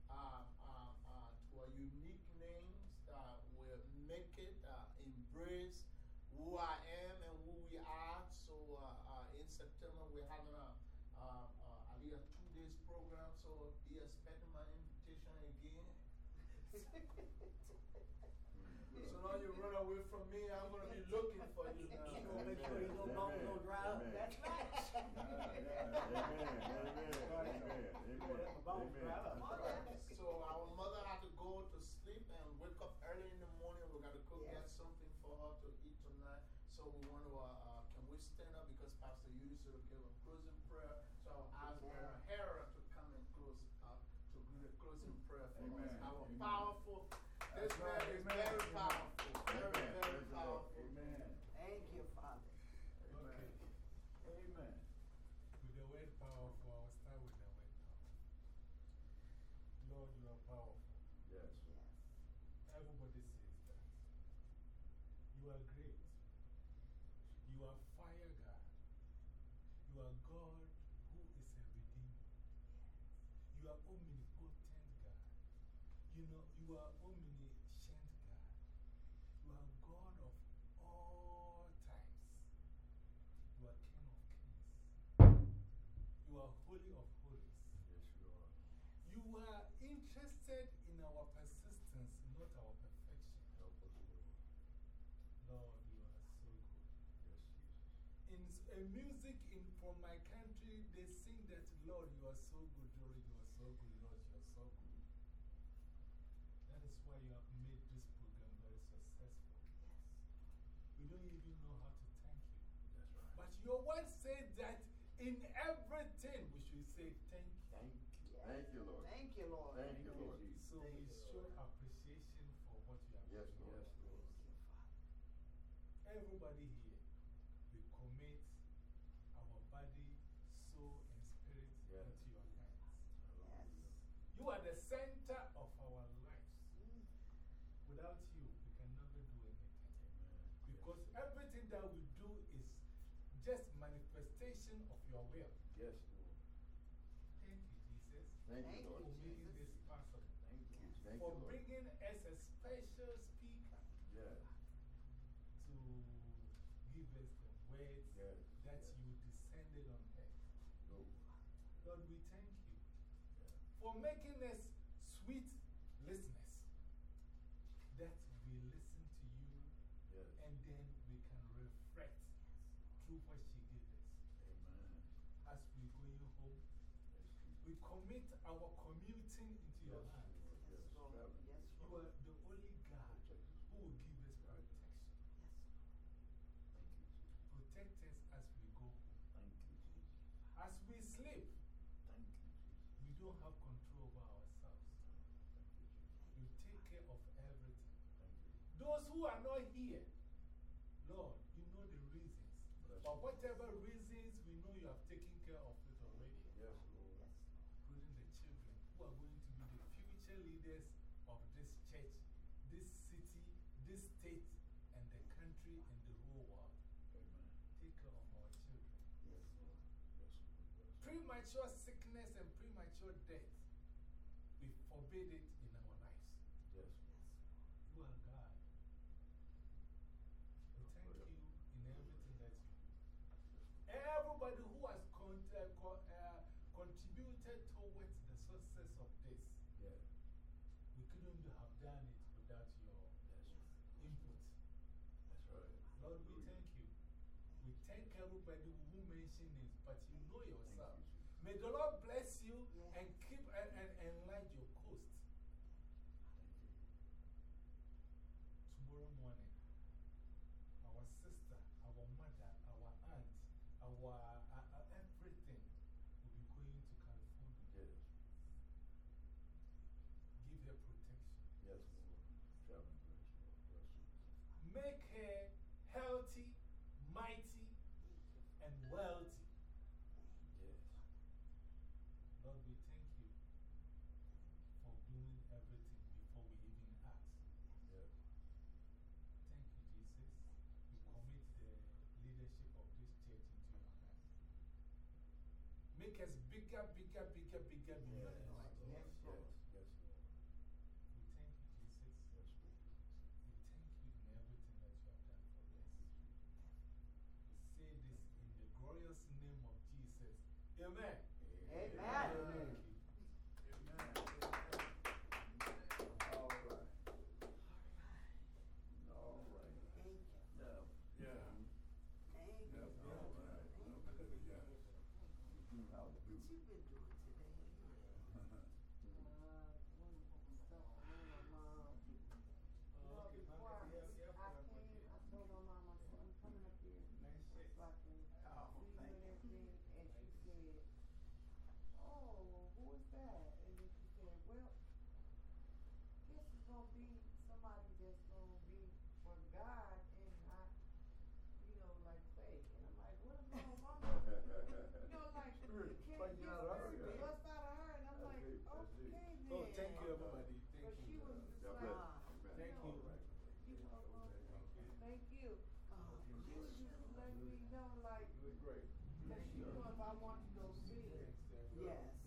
S9: uh, uh, uh, to a unique names that will make it uh, embrace who I am and who we are. So uh, uh, in September, we're having a, uh, uh, at least a two days program. So be expecting my invitation again. So you run away from me, I'm going to be looking for you now.
S5: You gonna make sure you don't bump
S3: Amen.
S5: no drive.
S3: Amen.
S7: That's right.
S3: Amen. Amen. Amen. Amen.
S5: About
S3: Amen.
S5: drive.
S7: Come on now.
S9: So our mother had to go to sleep and wake up early in the morning. We got to go get something for her to eat tonight. So we want to, uh, uh, can we stand up because Pastor Yudis will give a closing prayer. So I'll ask
S7: Amen.
S9: Brother Hera to come and close, uh, to do the closing prayer for us. Our
S1: Amen.
S9: powerful, this man is
S7: You
S6: are great. You are fire, God. You are God who is a redeemer. You are omnipotent, God. You know, you are omniscient, God. You are God of all times. You are King of kings. You are Holy of
S1: holies. Yes, you
S6: are. You are interested in
S1: our Jesus.
S6: In uh, music in, from my country, they sing that, Lord, you are so good, Lord, you are so good, Lord, you are so good. That is why you have made this program very successful. Yes. We don't even know how to thank you.
S1: That's right.
S6: But your word says that in everything we should say thank you.
S1: Thank you. Thank you, Lord.
S7: Thank you, Lord.
S1: Thank you, Lord.
S6: So we show appreciation for what you have
S1: Yes,
S6: done.
S1: Lord. Yes, Lord.
S6: Everybody here, we commit our body, soul, and spirit
S1: Yes.
S6: into your hands.
S7: Yes.
S6: You are the center of our lives. Without you, we can never do anything. Because everything that we do is just manifestation of your will.
S1: Yes, Lord.
S6: Thank you, Jesus.
S1: Thank
S7: Thank
S1: you,
S6: for making
S7: Jesus.
S6: this possible.
S1: Thank you. Thank you,
S6: for
S1: Lord.
S6: bringing us a special speaker
S1: Yeah.
S6: to give us the words
S1: Yes,
S6: that
S1: yes.
S6: you descended on earth.
S1: Lord.
S6: Lord, we thank you for making us sweet listeners. That we listen to you
S1: Yes.
S6: and then we can reflect through what she gave us.
S1: Amen.
S6: As we're going home,
S1: Yes, Jesus.
S6: we commit our commuting into your
S1: Yes,
S6: hands.
S7: Yes,
S1: Yes,
S7: Lord.
S1: traveling.
S7: Yes,
S6: You are the only God who will give us protection.
S7: Yes,
S1: Thank you,
S6: Protect us as we go home.
S1: Thank you,
S6: As we sleep,
S1: Thank you,
S6: we don't have control over ourselves.
S1: Thank you,
S6: You take care of everything.
S1: Thank you.
S6: Those who are not here, Lord, you know the reasons.
S1: Bless
S6: But whatever reasons, we know you have taken care of it already.
S1: Yes, Lord.
S7: yes.
S6: Including the children who are going to be the future leaders of this church, this city, this state, and the country and the whole world.
S1: Amen.
S6: Take care of our children.
S7: Yes, Lord.
S1: Yes, Lord.
S6: Premature sickness and premature death, we forbid it in our lives.
S1: Yes.
S7: Yes,
S6: You are God. We thank you in everything that you do. Everybody who has con uh, co uh, contributed towards the success of this,
S1: Yeah.
S6: we couldn't have done it without your
S1: Yes.
S6: input.
S1: That's right.
S6: Lord, we thank you. We thank everybody who mentioned it, but you know yourself.
S1: You,
S6: May the Lord bless you
S7: Yes.
S6: and keep and, and enlarge your coast. Tomorrow morning, our sister, our mother, our aunt, our uh, uh, everything will be going to California.
S1: Yes.
S6: Give her protection.
S1: Yes, Lord. Traveling grace, Lord. Bless you.
S6: Make her healthy, mighty, and wealthy.
S1: Yes.
S6: Lord, we thank you for doing everything before we even ask.
S1: Yes.
S6: Thank you, Jesus. We commit the leadership of this church into your hands. Make us bigger, bigger, bigger, bigger, beyond
S1: Yes,
S6: our
S1: Lord.
S7: Yes,
S1: Yes,
S7: Lord.
S1: yes, Lord.
S6: We thank you, Jesus.
S1: Yes, Lord.
S6: We thank you in everything that you have done for us. We say this in the glorious name of Jesus. Amen.
S7: Amen.
S6: Thank you.
S1: All right. All right.
S7: Thank you.
S1: Now, yeah.
S7: Thank
S1: Yeah,
S7: you.
S1: all right. Yeah.
S7: What you been doing today?
S6: Oh, okay,
S2: Before I,
S6: okay, yeah, yeah,
S2: I
S6: yeah,
S2: came,
S6: okay.
S2: I told my mom, I said, I'm coming up here.
S6: Nice shit.
S2: So I can
S5: Oh,
S2: see you
S5: thank
S2: and
S5: you.
S2: everything. And she said, Oh, who is that? And then she said, Well, guess it's gonna be somebody that's gonna be for God and not, you know, like fake. And I'm like, What is wrong with mama? You know, like,
S1: Spirit,
S2: you can't
S1: fighting
S2: get
S1: out of her,
S2: spirit
S1: yeah.
S2: bust out of her. And I'm
S1: That's
S2: like,
S1: it, that's it.
S2: Okay, then.
S6: Oh, thank you, everybody. Thank
S2: But she
S6: you.
S2: was just
S1: God
S2: like,
S1: bless.
S2: "Ah,
S1: Amen.
S6: Thank
S2: no."
S6: you.
S1: All right.
S2: You know, uh, thank you. Letting me know, like,
S1: You
S2: that she knew if I wanted to go see it,
S7: Yes.